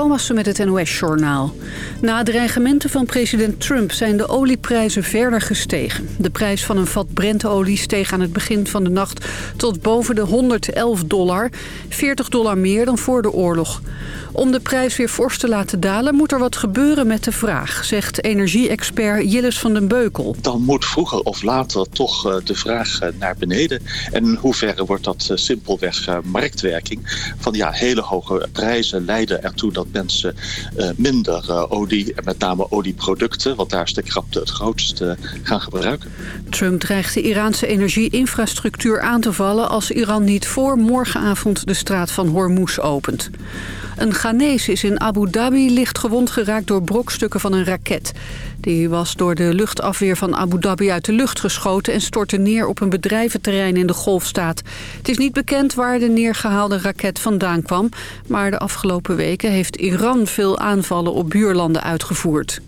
Thomassen met het NOS-journaal. Na dreigementen van president Trump zijn de olieprijzen verder gestegen. De prijs van een vat Brentolie steeg aan het begin van de nacht tot boven de 111 dollar. 40 dollar meer dan voor de oorlog. Om de prijs weer fors te laten dalen moet er wat gebeuren met de vraag... zegt energie-expert Jillis van den Beukel. Dan moet vroeger of later toch eh, de vraag eh, naar beneden. En in hoeverre wordt dat eh, simpelweg marktwerking? Van ja, hele hoge prijzen leiden ertoe dat mensen minder olie... en met name olieproducten, want daar is de krapte het grootste, gaan gebruiken. Trump dreigt de Iraanse energieinfrastructuur aan te vallen... als Iran niet voor morgenavond de straat van Hormuz opent. Een Ghanese is in Abu Dhabi licht gewond geraakt door brokstukken van een raket. Die was door de luchtafweer van Abu Dhabi uit de lucht geschoten... en stortte neer op een bedrijventerrein in de Golfstaat. Het is niet bekend waar de neergehaalde raket vandaan kwam... maar de afgelopen weken heeft Iran veel aanvallen op buurlanden uitgevoerd.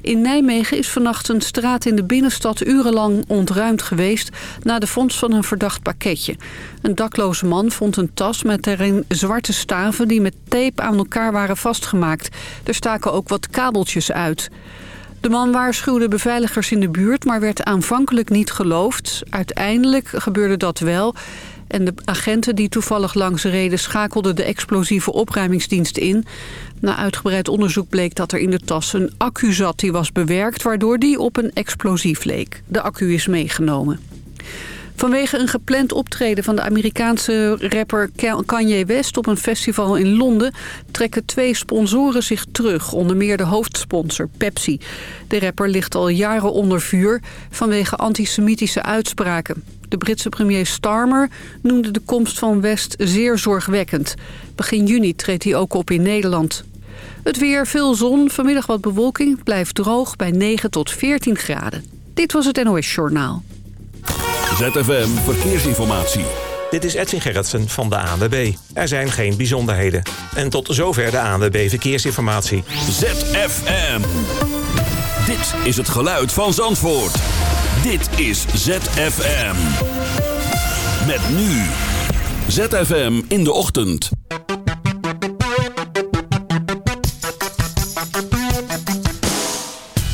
In Nijmegen is vannacht een straat in de binnenstad urenlang ontruimd geweest... na de vondst van een verdacht pakketje. Een dakloze man vond een tas met erin zwarte staven... die met tape aan elkaar waren vastgemaakt. Er staken ook wat kabeltjes uit. De man waarschuwde beveiligers in de buurt, maar werd aanvankelijk niet geloofd. Uiteindelijk gebeurde dat wel... En de agenten die toevallig langs reden schakelden de explosieve opruimingsdienst in. Na uitgebreid onderzoek bleek dat er in de tas een accu zat die was bewerkt... waardoor die op een explosief leek. De accu is meegenomen. Vanwege een gepland optreden van de Amerikaanse rapper Kanye West op een festival in Londen trekken twee sponsoren zich terug, onder meer de hoofdsponsor Pepsi. De rapper ligt al jaren onder vuur vanwege antisemitische uitspraken. De Britse premier Starmer noemde de komst van West zeer zorgwekkend. Begin juni treedt hij ook op in Nederland. Het weer, veel zon, vanmiddag wat bewolking, blijft droog bij 9 tot 14 graden. Dit was het NOS Journaal. ZFM Verkeersinformatie. Dit is Edwin Gerritsen van de ANWB. Er zijn geen bijzonderheden. En tot zover de ANWB Verkeersinformatie. ZFM. Dit is het geluid van Zandvoort. Dit is ZFM. Met nu. ZFM in de ochtend.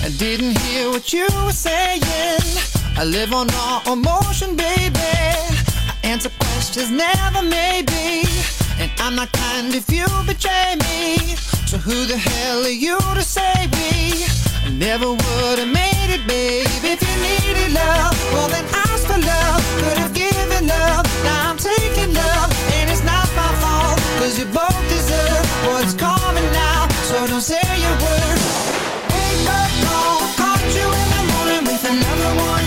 I didn't hear what you were saying. I live on all emotion, baby. I answer questions, never maybe. And I'm not kind if you betray me. So who the hell are you to say we? I never would have made it, babe If you needed love, well then ask for love Could have given love, now I'm taking love And it's not my fault, cause you both deserve what's coming now So don't say a word Wake up, call, caught you in the morning with another one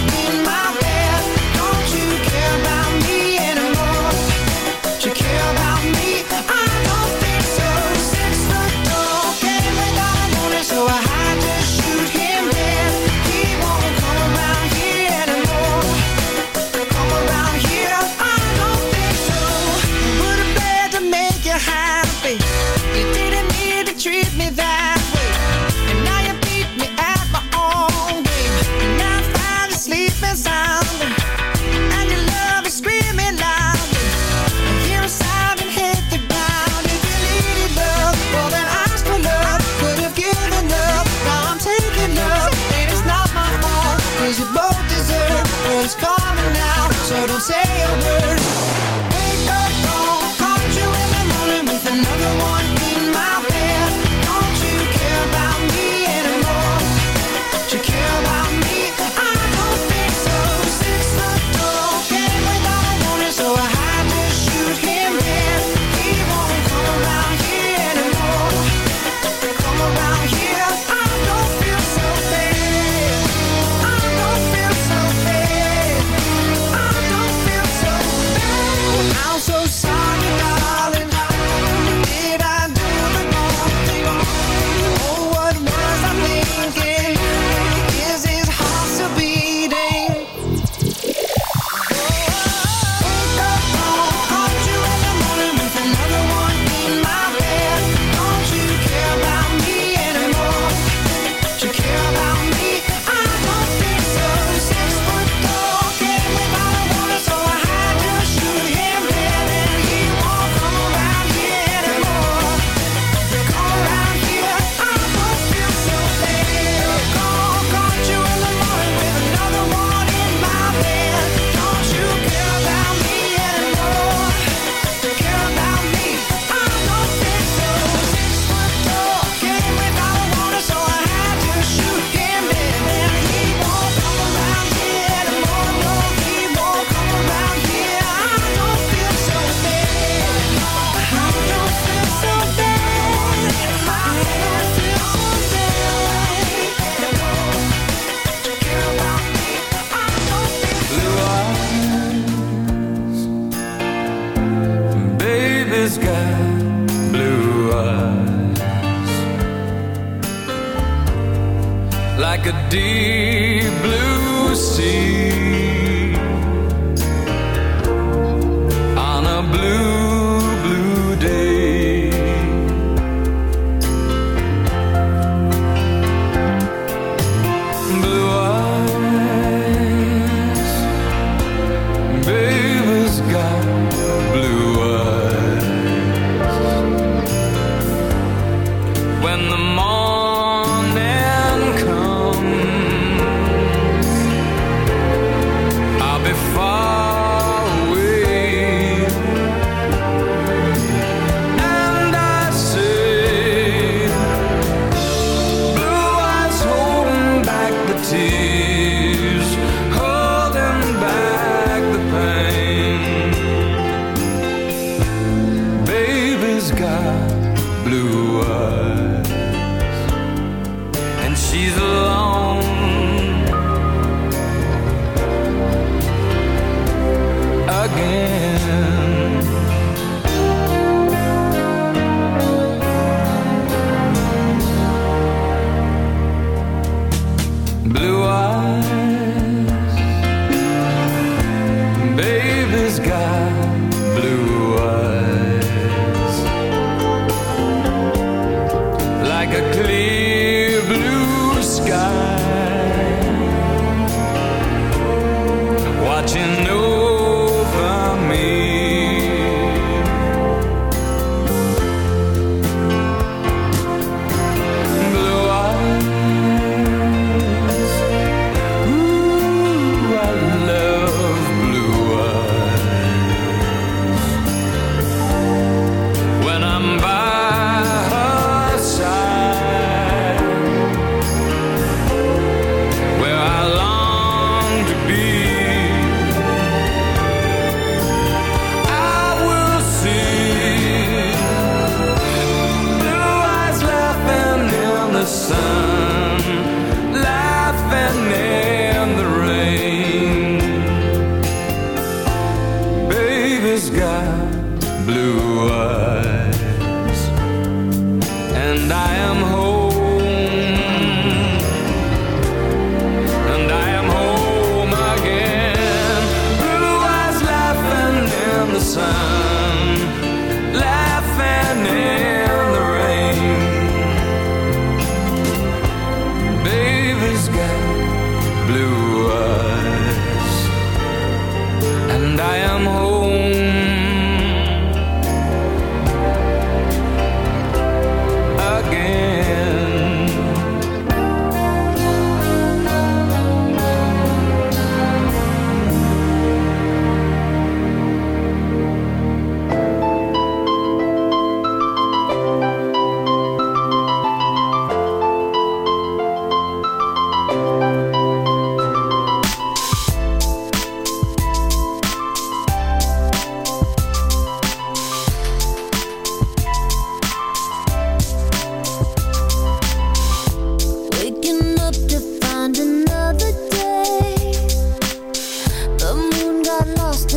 like a deep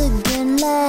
to love.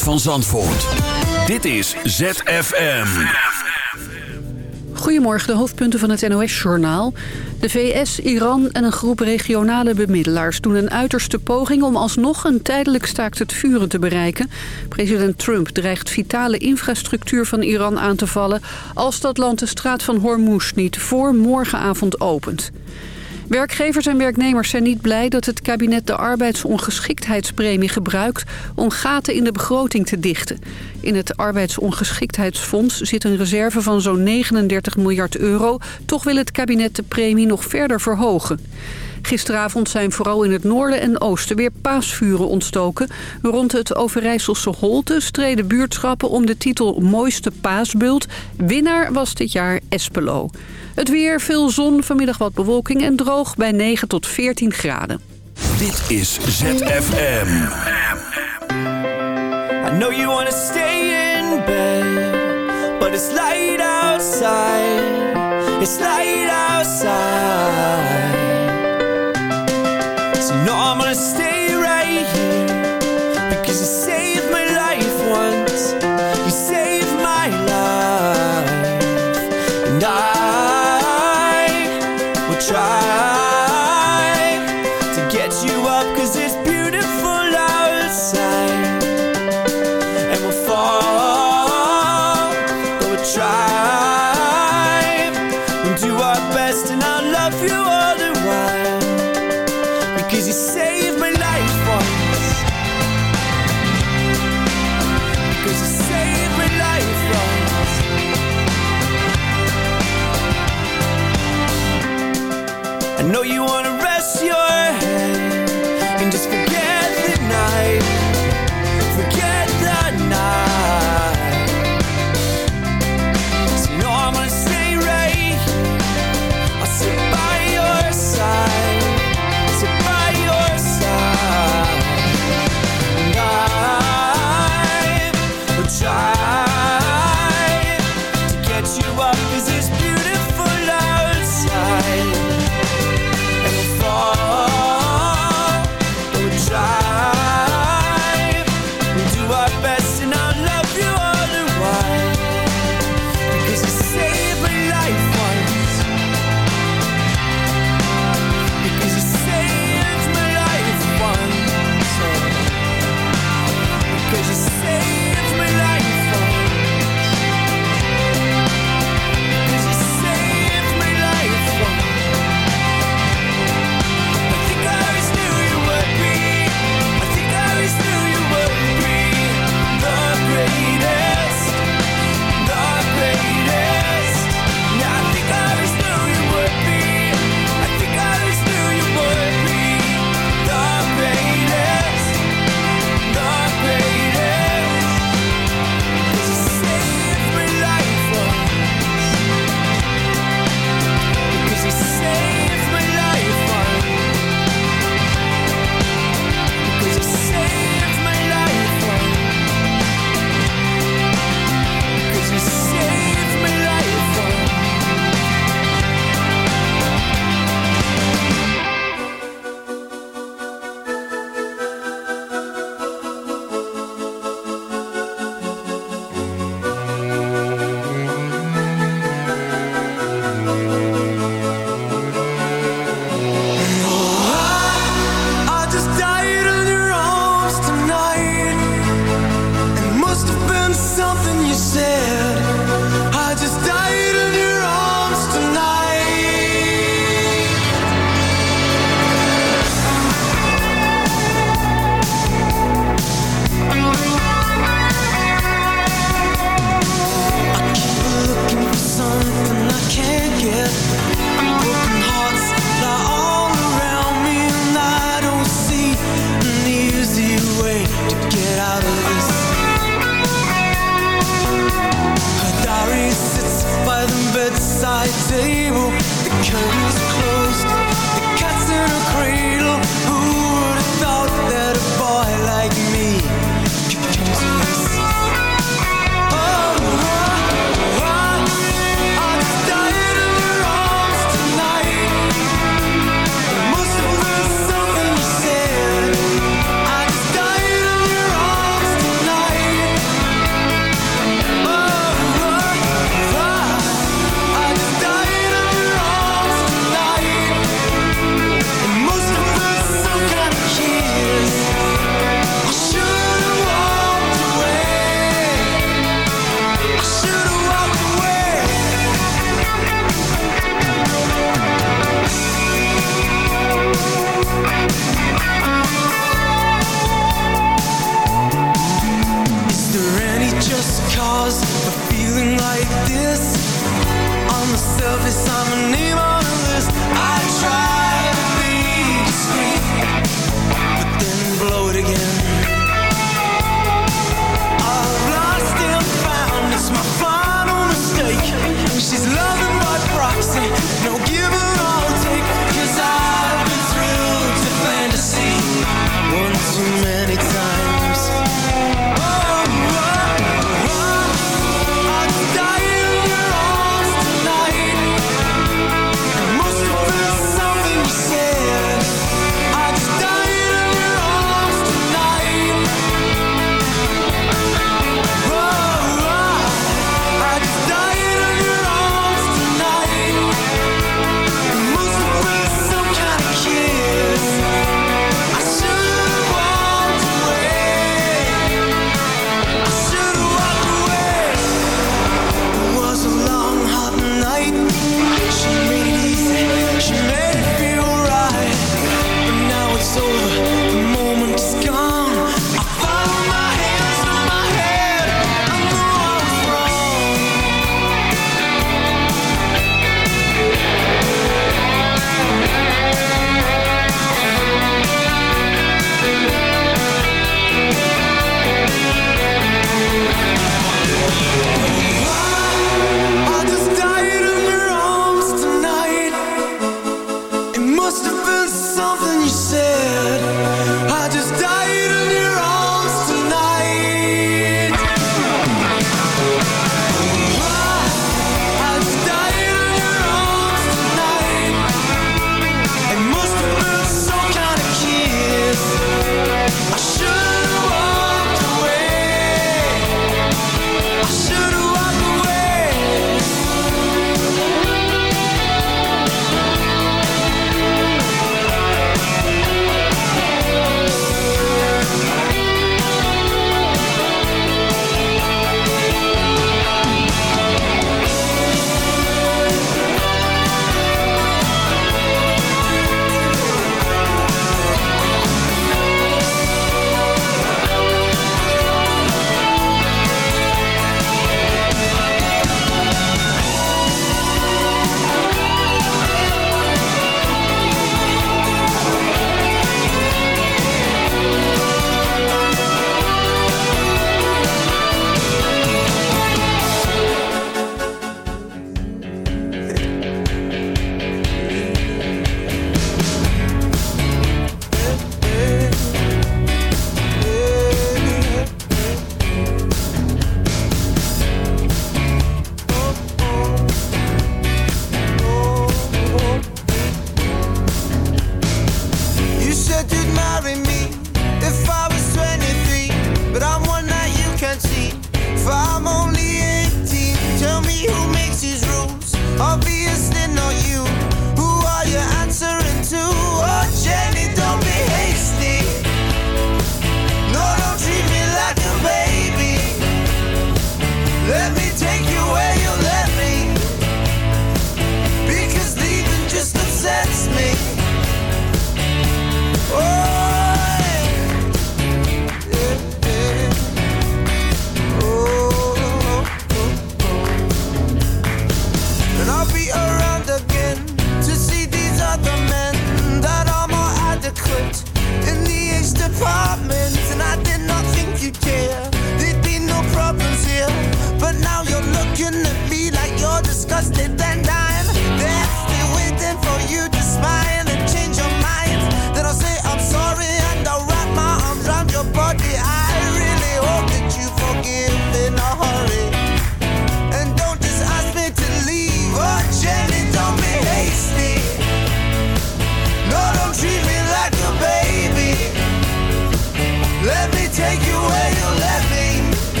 Van Zandvoort. Dit is ZFM. Goedemorgen, de hoofdpunten van het NOS-journaal. De VS, Iran en een groep regionale bemiddelaars doen een uiterste poging... om alsnog een tijdelijk staakt het vuren te bereiken. President Trump dreigt vitale infrastructuur van Iran aan te vallen... als dat land de straat van Hormuz niet voor morgenavond opent. Werkgevers en werknemers zijn niet blij dat het kabinet de arbeidsongeschiktheidspremie gebruikt om gaten in de begroting te dichten. In het arbeidsongeschiktheidsfonds zit een reserve van zo'n 39 miljard euro. Toch wil het kabinet de premie nog verder verhogen. Gisteravond zijn vooral in het noorden en oosten weer paasvuren ontstoken. Rond het Overijsselse Holte streden buurtschappen om de titel Mooiste Paasbult. Winnaar was dit jaar Espelo. Het weer, veel zon, vanmiddag wat bewolking en droog bij 9 tot 14 graden. Dit is ZFM. I know you wanna stay in bed, but it's light outside. It's light outside. No, I'm gonna stay know you wanna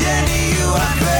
Jenny, you are crazy.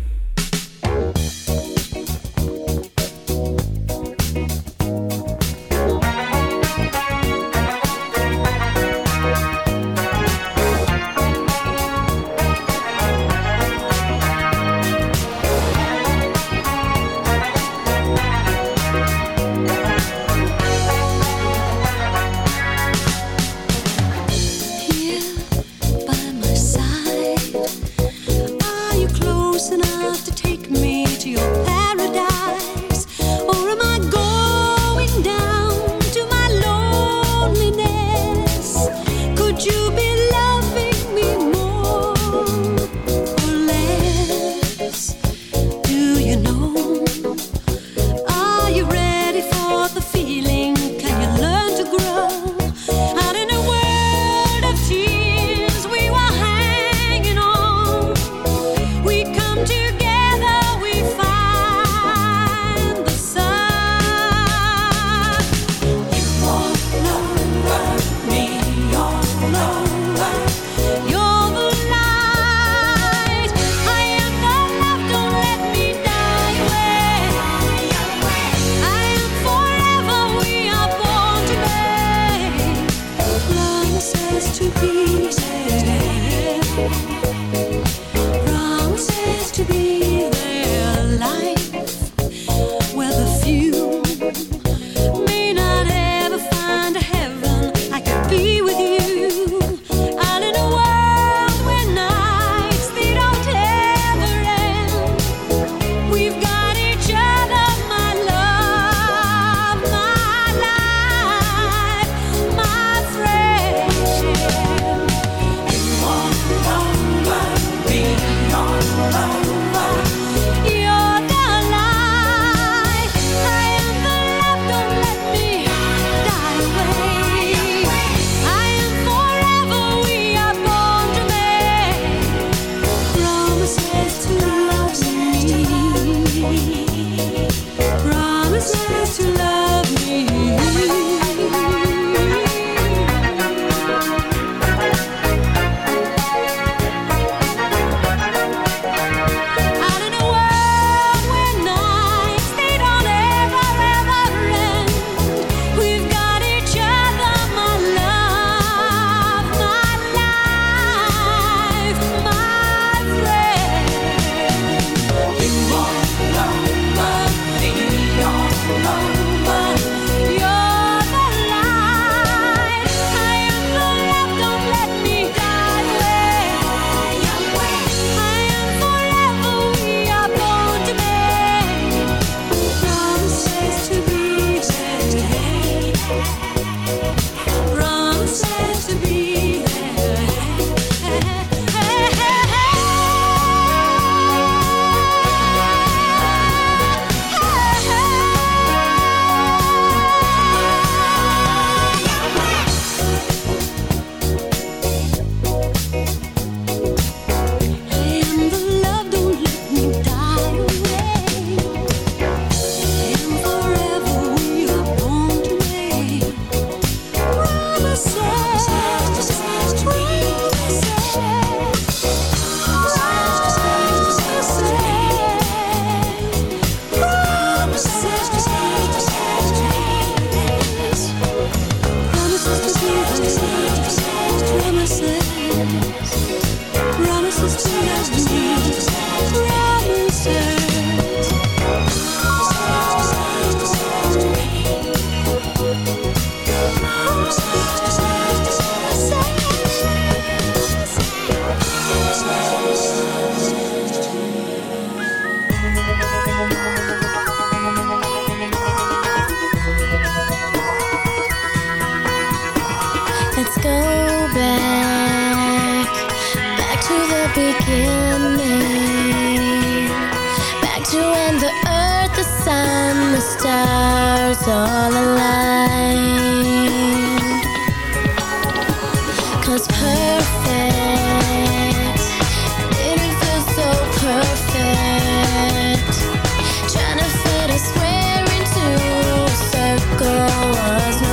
girl was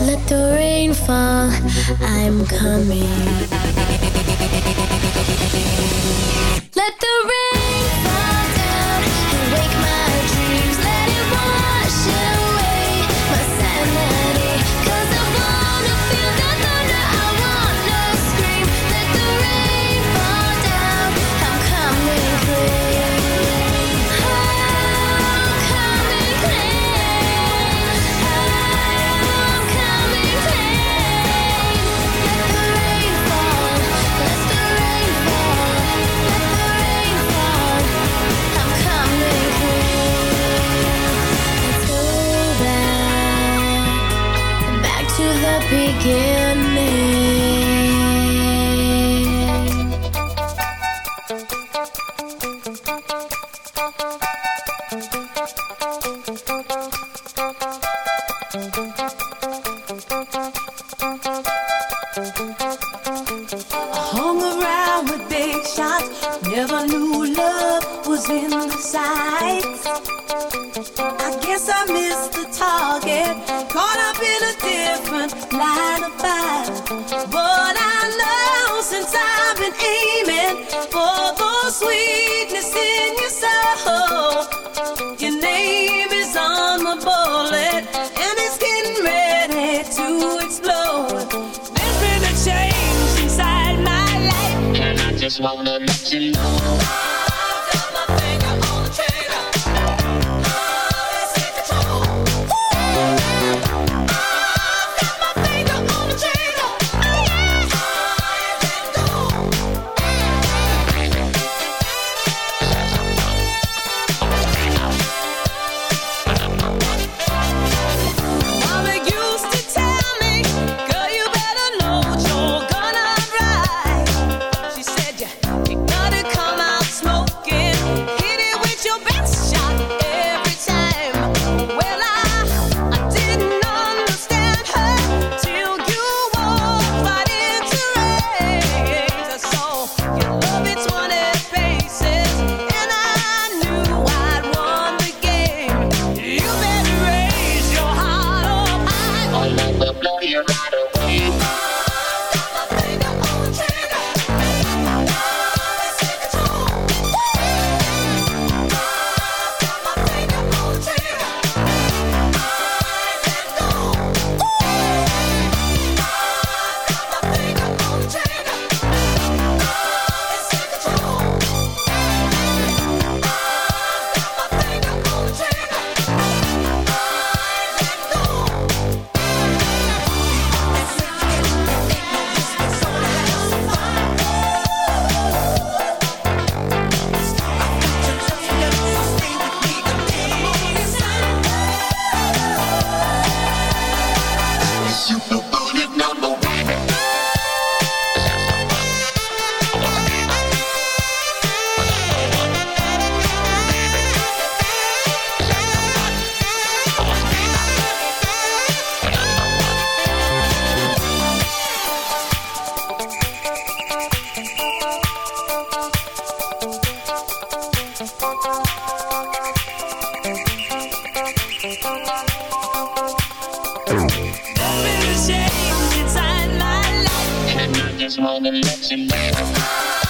Let the rain fall. I'm coming. Let the rain. give. I've ashamed inside my life, you.